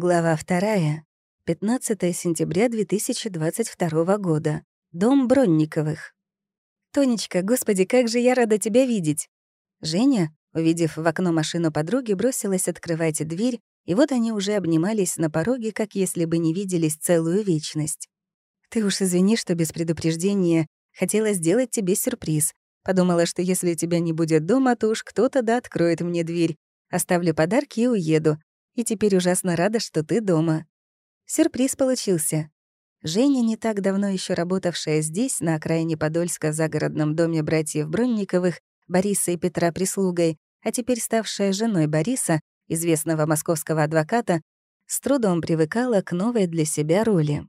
Глава вторая. 15 сентября 2022 года. Дом Бронниковых. «Тонечка, господи, как же я рада тебя видеть!» Женя, увидев в окно машину подруги, бросилась открывать дверь, и вот они уже обнимались на пороге, как если бы не виделись целую вечность. «Ты уж извини, что без предупреждения хотела сделать тебе сюрприз. Подумала, что если тебя не будет дома, то уж кто-то да откроет мне дверь. Оставлю подарки и уеду и теперь ужасно рада, что ты дома». Сюрприз получился. Женя, не так давно еще работавшая здесь, на окраине Подольска, в загородном доме братьев Бронниковых, Бориса и Петра прислугой, а теперь ставшая женой Бориса, известного московского адвоката, с трудом привыкала к новой для себя роли.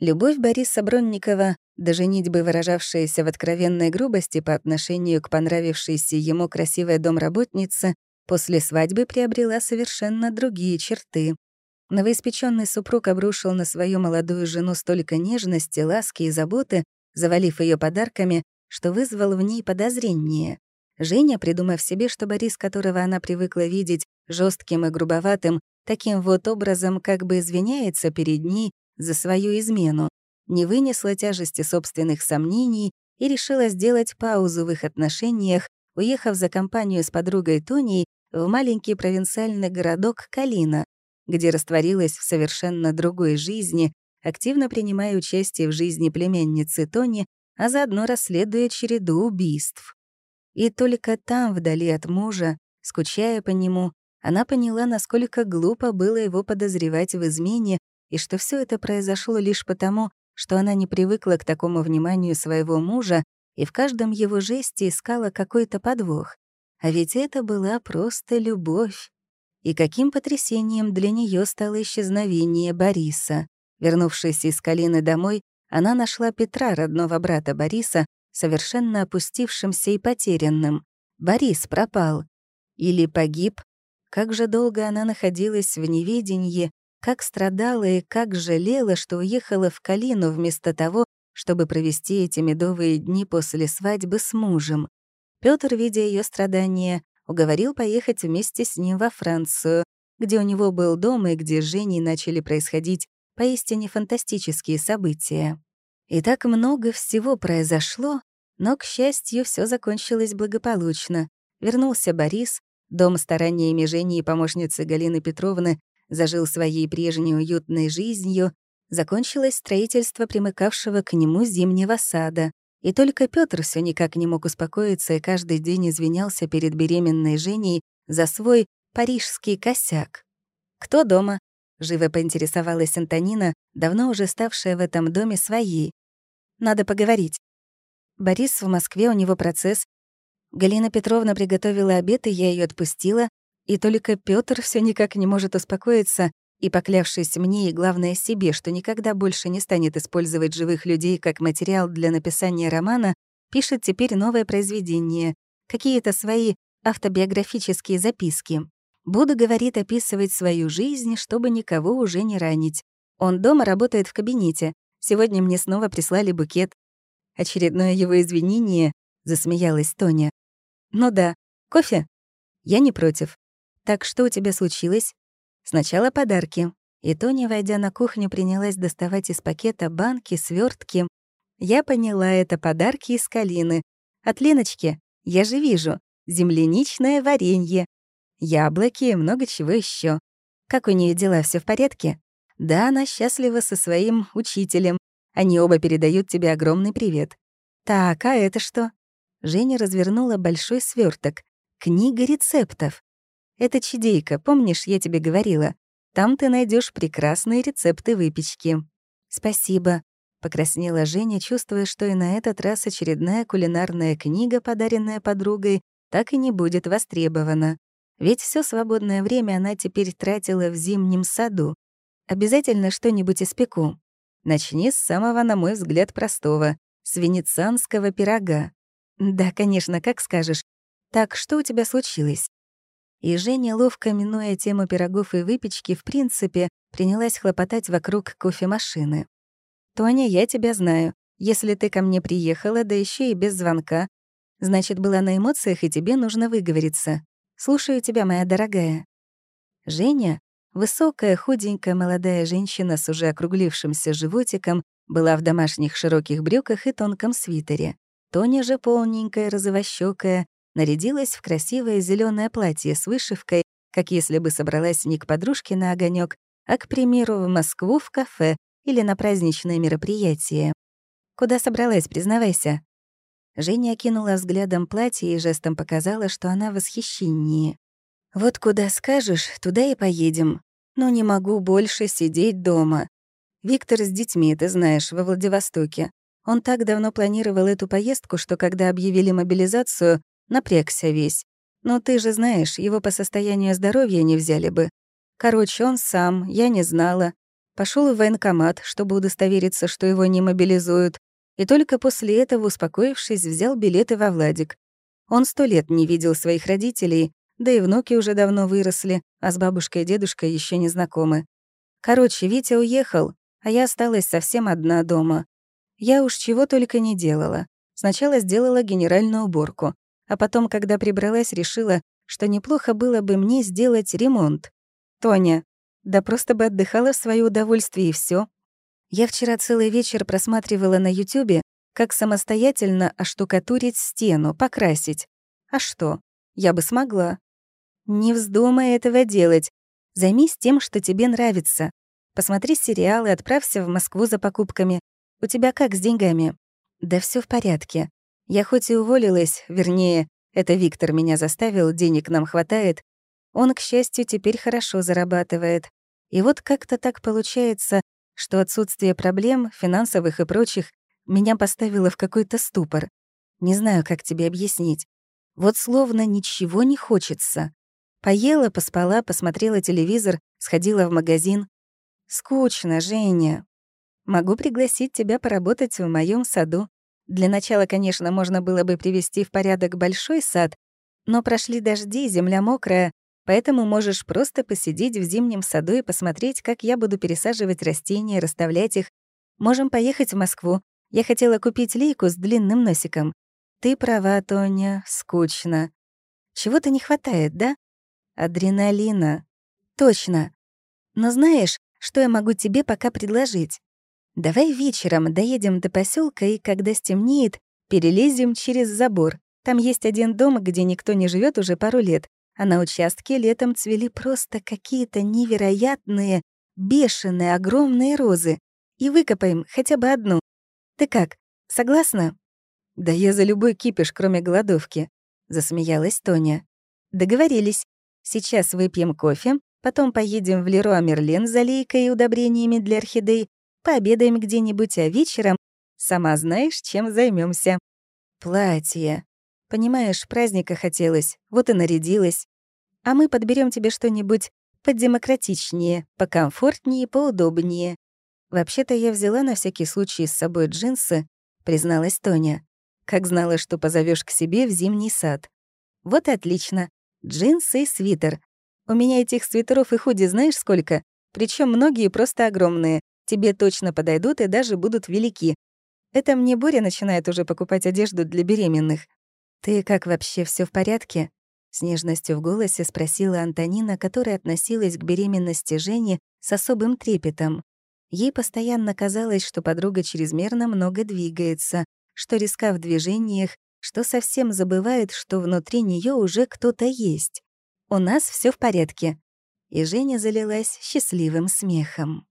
Любовь Бориса Бронникова, даже женитьбы выражавшаяся в откровенной грубости по отношению к понравившейся ему красивой домработнице, После свадьбы приобрела совершенно другие черты. Новоиспеченный супруг обрушил на свою молодую жену столько нежности, ласки и заботы, завалив ее подарками, что вызвал в ней подозрение. Женя, придумав себе, что Борис, которого она привыкла видеть жестким и грубоватым, таким вот образом как бы извиняется перед ней за свою измену, не вынесла тяжести собственных сомнений и решила сделать паузу в их отношениях, уехав за компанию с подругой Тоней в маленький провинциальный городок Калина, где растворилась в совершенно другой жизни, активно принимая участие в жизни племянницы Тони, а заодно расследуя череду убийств. И только там, вдали от мужа, скучая по нему, она поняла, насколько глупо было его подозревать в измене, и что все это произошло лишь потому, что она не привыкла к такому вниманию своего мужа и в каждом его жесте искала какой-то подвох. А ведь это была просто любовь. И каким потрясением для нее стало исчезновение Бориса. Вернувшись из Калины домой, она нашла Петра, родного брата Бориса, совершенно опустившимся и потерянным. Борис пропал. Или погиб. Как же долго она находилась в неведении, как страдала и как жалела, что уехала в Калину вместо того, чтобы провести эти медовые дни после свадьбы с мужем. Пётр, видя ее страдания, уговорил поехать вместе с ним во Францию, где у него был дом и где с Женей начали происходить поистине фантастические события. И так много всего произошло, но, к счастью, все закончилось благополучно. Вернулся Борис, дом стараниями Жени и помощницы Галины Петровны зажил своей прежней уютной жизнью, закончилось строительство примыкавшего к нему зимнего сада. И только Петр все никак не мог успокоиться и каждый день извинялся перед беременной Женей за свой парижский косяк. «Кто дома?» — живо поинтересовалась Антонина, давно уже ставшая в этом доме своей. «Надо поговорить». Борис в Москве, у него процесс. Галина Петровна приготовила обед, и я ее отпустила. И только Петр все никак не может успокоиться и, поклявшись мне и, главное, себе, что никогда больше не станет использовать живых людей как материал для написания романа, пишет теперь новое произведение, какие-то свои автобиографические записки. Буду, говорит, описывать свою жизнь, чтобы никого уже не ранить. Он дома работает в кабинете. Сегодня мне снова прислали букет. Очередное его извинение, засмеялась Тоня. Ну да, кофе? Я не против. Так что у тебя случилось? Сначала подарки. И Тоня, войдя на кухню, принялась доставать из пакета банки, свертки. Я поняла, это подарки из Калины. От Леночки, я же вижу, земляничное варенье. Яблоки и много чего еще. Как у нее дела, все в порядке? Да, она счастлива со своим учителем. Они оба передают тебе огромный привет. Так, а это что? Женя развернула большой сверток. Книга рецептов. Это чудейка, помнишь, я тебе говорила? Там ты найдешь прекрасные рецепты выпечки». «Спасибо», — покраснела Женя, чувствуя, что и на этот раз очередная кулинарная книга, подаренная подругой, так и не будет востребована. Ведь все свободное время она теперь тратила в зимнем саду. Обязательно что-нибудь испеку. Начни с самого, на мой взгляд, простого — с венецианского пирога. Да, конечно, как скажешь. Так, что у тебя случилось? И Женя, ловко минуя тему пирогов и выпечки, в принципе, принялась хлопотать вокруг кофемашины. «Тоня, я тебя знаю. Если ты ко мне приехала, да еще и без звонка, значит, была на эмоциях, и тебе нужно выговориться. Слушаю тебя, моя дорогая». Женя, Высокая, худенькая молодая женщина с уже округлившимся животиком была в домашних широких брюках и тонком свитере. Тоня же полненькая, розовощёкая, нарядилась в красивое зеленое платье с вышивкой, как если бы собралась не к подружке на огонек, а, к примеру, в Москву в кафе или на праздничное мероприятие. «Куда собралась, признавайся?» Женя окинула взглядом платье и жестом показала, что она в восхищении. «Вот куда скажешь, туда и поедем. Но не могу больше сидеть дома. Виктор с детьми, ты знаешь, во Владивостоке. Он так давно планировал эту поездку, что когда объявили мобилизацию, напрягся весь. Но ты же знаешь, его по состоянию здоровья не взяли бы. Короче, он сам, я не знала. Пошел в военкомат, чтобы удостовериться, что его не мобилизуют. И только после этого, успокоившись, взял билеты во Владик. Он сто лет не видел своих родителей, да и внуки уже давно выросли, а с бабушкой и дедушкой еще не знакомы. Короче, Витя уехал, а я осталась совсем одна дома. Я уж чего только не делала. Сначала сделала генеральную уборку, а потом, когда прибралась, решила, что неплохо было бы мне сделать ремонт. Тоня, да просто бы отдыхала в своё удовольствие и все. Я вчера целый вечер просматривала на Ютубе, как самостоятельно оштукатурить стену, покрасить. А что? Я бы смогла. Не вздумай этого делать. Займись тем, что тебе нравится. Посмотри сериалы, отправься в Москву за покупками. У тебя как с деньгами? Да все в порядке. Я хоть и уволилась, вернее, это Виктор меня заставил, денег нам хватает. Он, к счастью, теперь хорошо зарабатывает. И вот как-то так получается, что отсутствие проблем, финансовых и прочих, меня поставило в какой-то ступор. Не знаю, как тебе объяснить. Вот словно ничего не хочется. Поела, поспала, посмотрела телевизор, сходила в магазин. Скучно, Женя. Могу пригласить тебя поработать в моем саду. Для начала, конечно, можно было бы привести в порядок большой сад, но прошли дожди, земля мокрая, поэтому можешь просто посидеть в зимнем саду и посмотреть, как я буду пересаживать растения, расставлять их. Можем поехать в Москву. Я хотела купить лейку с длинным носиком. Ты права, Тоня, скучно. Чего-то не хватает, да? Адреналина. Точно. Но знаешь, что я могу тебе пока предложить? Давай вечером доедем до поселка и, когда стемнеет, перелезем через забор. Там есть один дом, где никто не живет уже пару лет, а на участке летом цвели просто какие-то невероятные, бешеные, огромные розы. И выкопаем хотя бы одну. Ты как, согласна? Да я за любой кипиш, кроме голодовки, засмеялась Тоня. Договорились. Сейчас выпьем кофе, Потом поедем в Леруа Мерлен за лейкой и удобрениями для орхидей, пообедаем где-нибудь, а вечером, сама знаешь, чем займемся. Платье. Понимаешь, праздника хотелось, вот и нарядилась. А мы подберем тебе что-нибудь подемократичнее, покомфортнее, поудобнее. Вообще-то я взяла на всякий случай с собой джинсы, призналась Тоня. Как знала, что позовешь к себе в зимний сад. Вот и отлично. Джинсы и свитер. У меня этих свитеров и худи знаешь сколько? Причем многие просто огромные. Тебе точно подойдут и даже будут велики. Это мне Боря начинает уже покупать одежду для беременных. «Ты как вообще все в порядке?» С нежностью в голосе спросила Антонина, которая относилась к беременности Жени с особым трепетом. Ей постоянно казалось, что подруга чрезмерно много двигается, что риска в движениях, что совсем забывает, что внутри нее уже кто-то есть. У нас все в порядке». И Женя залилась счастливым смехом.